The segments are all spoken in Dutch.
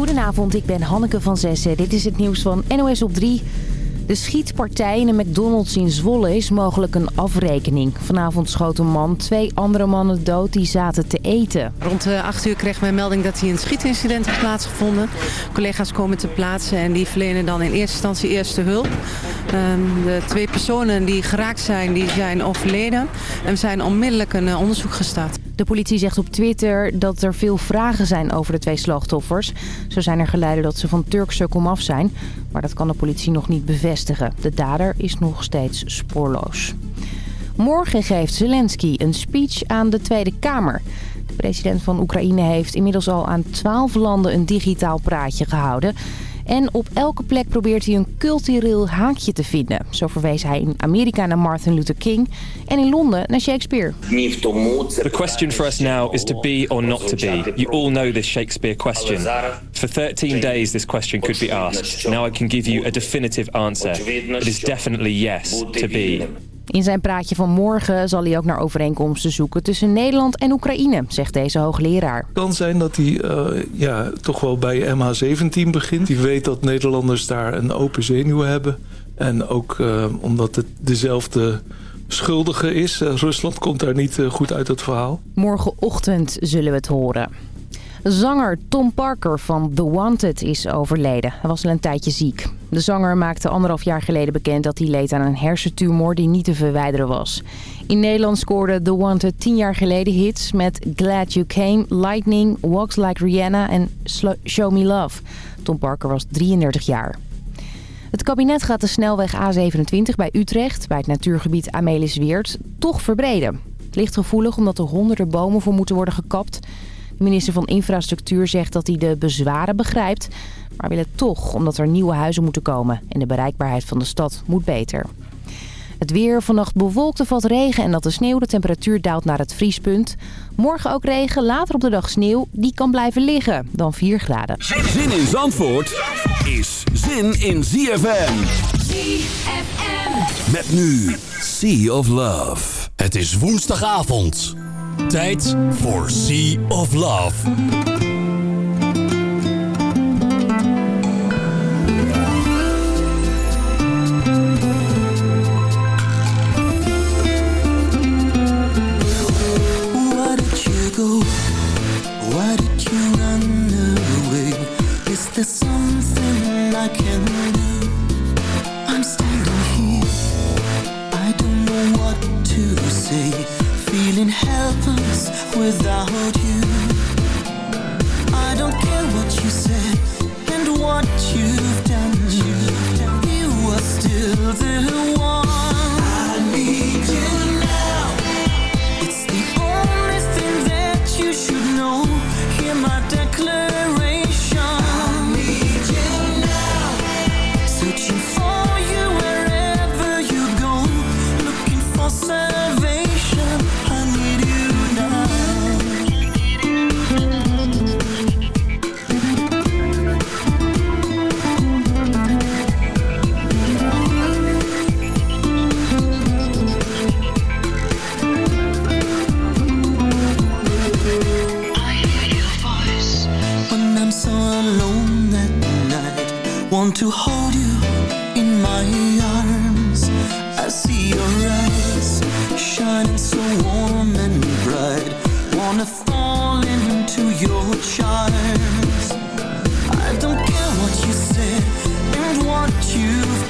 Goedenavond, ik ben Hanneke van Zessen. Dit is het nieuws van NOS op 3. De schietpartij in een McDonald's in Zwolle is mogelijk een afrekening. Vanavond schoot een man twee andere mannen dood die zaten te eten. Rond 8 uur kreeg men melding dat hier een schietincident heeft plaatsgevonden. Collega's komen te plaatsen en die verlenen dan in eerste instantie eerste hulp. Ehm, de twee personen die geraakt zijn, die zijn overleden. En zijn onmiddellijk een eh, onderzoek gestart. De politie zegt op Twitter dat er veel vragen zijn over de twee slachtoffers. Zo zijn er geleiden dat ze van Turkse komaf zijn. Maar dat kan de politie nog niet bevestigen. De dader is nog steeds spoorloos. Morgen geeft Zelensky een speech aan de Tweede Kamer. De president van Oekraïne heeft inmiddels al aan twaalf landen een digitaal praatje gehouden... En op elke plek probeert hij een cultureel haakje te vinden. Zo verwees hij in Amerika naar Martin Luther King en in Londen naar Shakespeare. The question for us now is to be or not to be. You all know this Shakespeare question. For 13 days this question could be asked. Now I can give you a definitive answer. It is definitely yes to be. In zijn praatje van morgen zal hij ook naar overeenkomsten zoeken tussen Nederland en Oekraïne, zegt deze hoogleraar. Het kan zijn dat hij uh, ja, toch wel bij MH17 begint. Hij weet dat Nederlanders daar een open zenuw hebben. En ook uh, omdat het dezelfde schuldige is. Uh, Rusland komt daar niet goed uit het verhaal. Morgenochtend zullen we het horen. Zanger Tom Parker van The Wanted is overleden. Hij was al een tijdje ziek. De zanger maakte anderhalf jaar geleden bekend dat hij leed aan een hersentumor die niet te verwijderen was. In Nederland scoorde The Wanted tien jaar geleden hits met Glad You Came, Lightning, Walks Like Rihanna en Show Me Love. Tom Parker was 33 jaar. Het kabinet gaat de snelweg A27 bij Utrecht, bij het natuurgebied Amelisweert, toch verbreden. Het ligt gevoelig omdat er honderden bomen voor moeten worden gekapt. De minister van Infrastructuur zegt dat hij de bezwaren begrijpt... maar wil het toch omdat er nieuwe huizen moeten komen... en de bereikbaarheid van de stad moet beter. Het weer, vannacht bewolkt of valt regen en dat de sneeuw. De temperatuur daalt naar het vriespunt. Morgen ook regen, later op de dag sneeuw. Die kan blijven liggen, dan 4 graden. Zin in Zandvoort is zin in ZFM. ZFM. Met nu Sea of Love. Het is woensdagavond. Tijd voor Sea of Love. Feeling helpless without you. I don't care what you said And what you've done. You are still the one I'm so alone at night. Want to hold you in my arms. I see your eyes shining so warm and bright. Wanna fall into your charms. I don't care what you said and what you've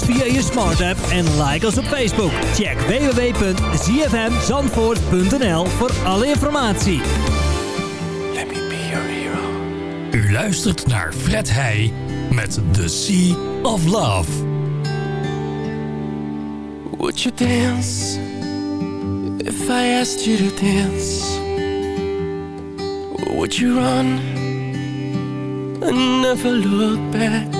Ons via je smart app en like ons op Facebook. Check www.zfmzandvoort.nl voor alle informatie. Let me be your hero. U luistert naar Fred Heij met The Sea of Love. Would you dance if I asked you to dance? Would you run and never look back?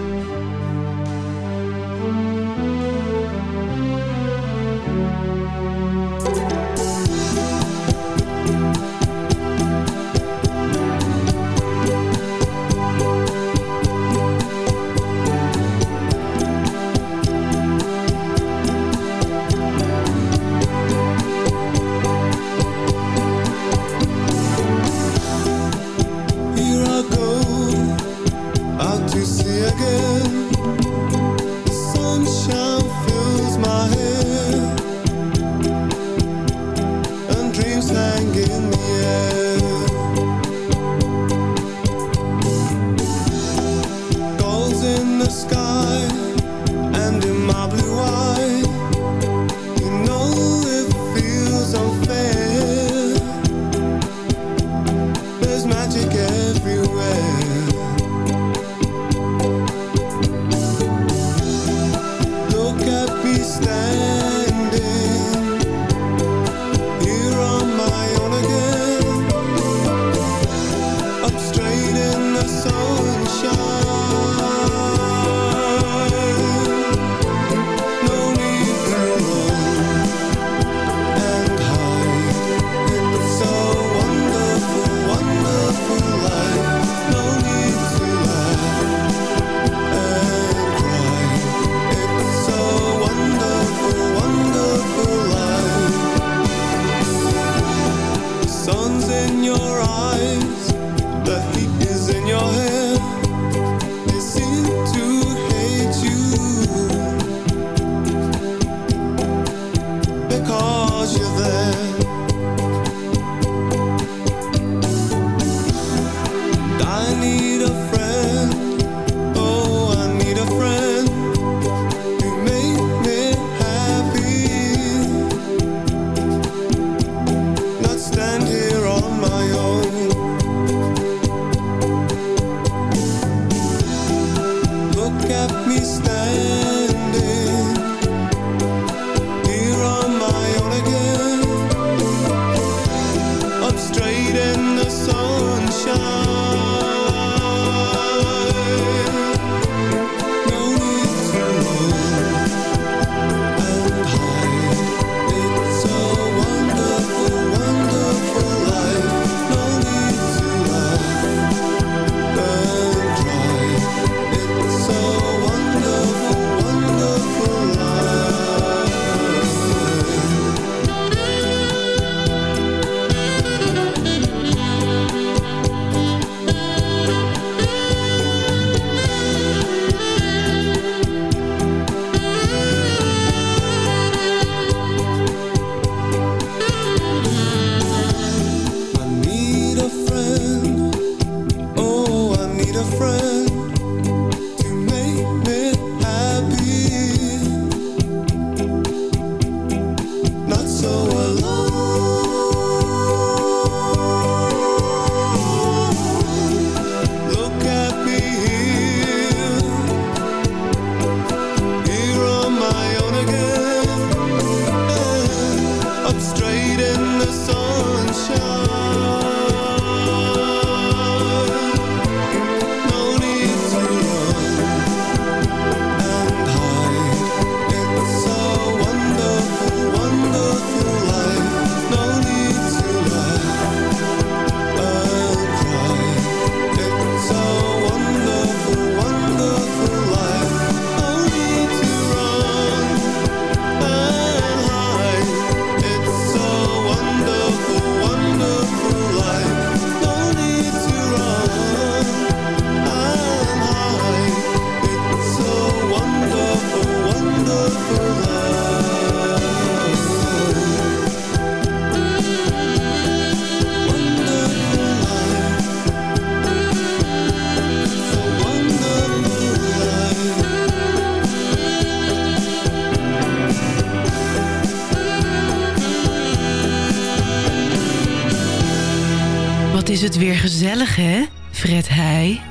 Het weer gezellig, hè? Fred Heij.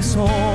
my.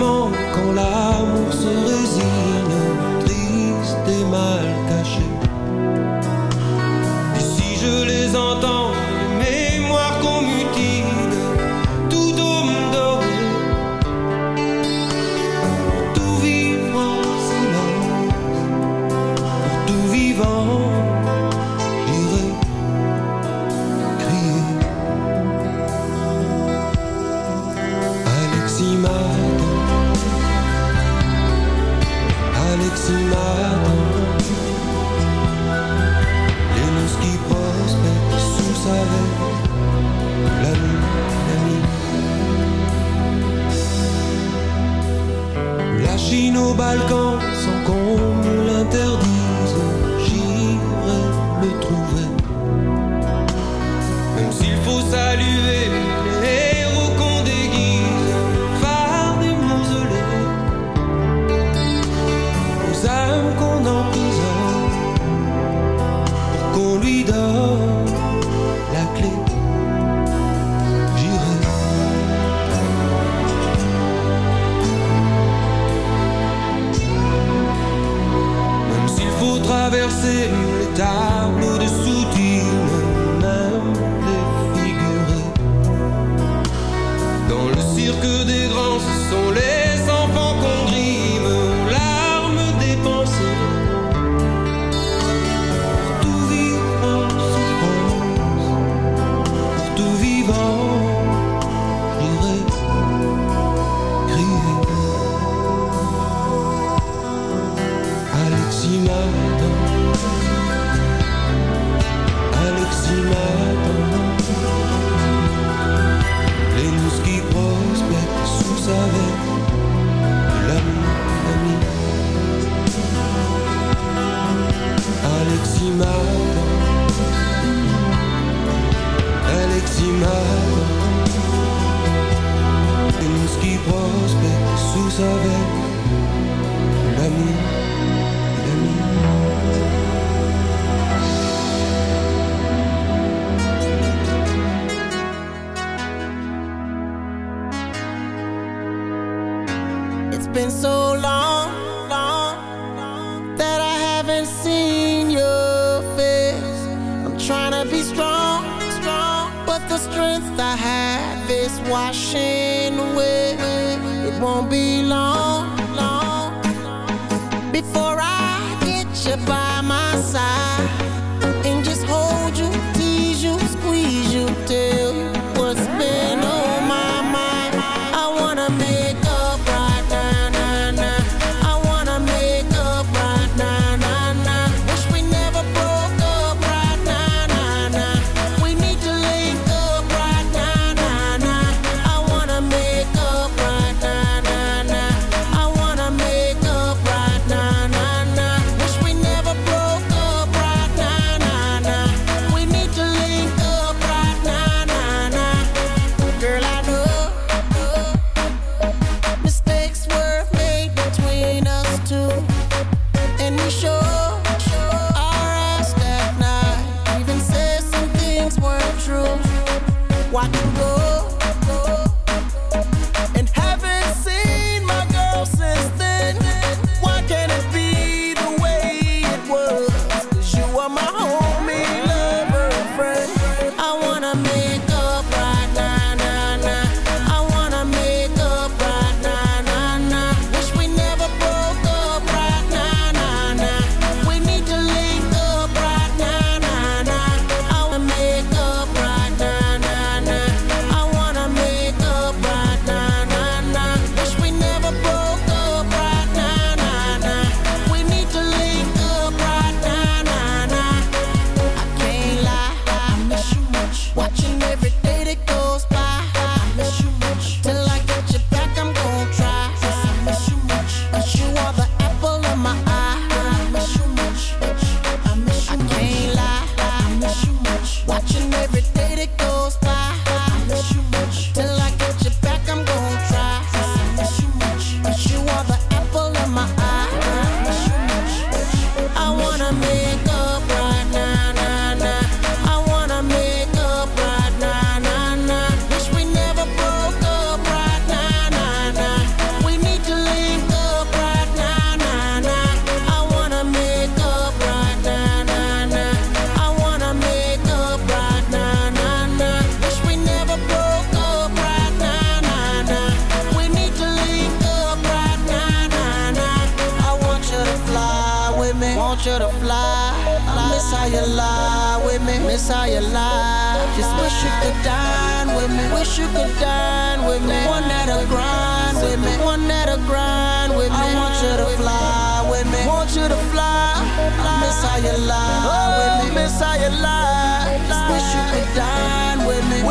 moment l'a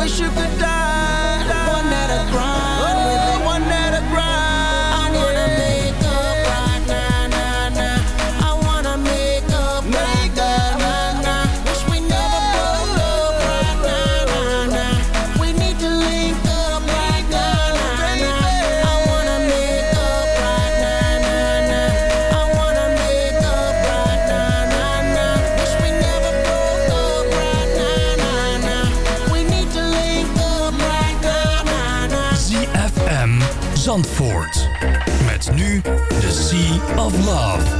Wish you could dine. Of Love.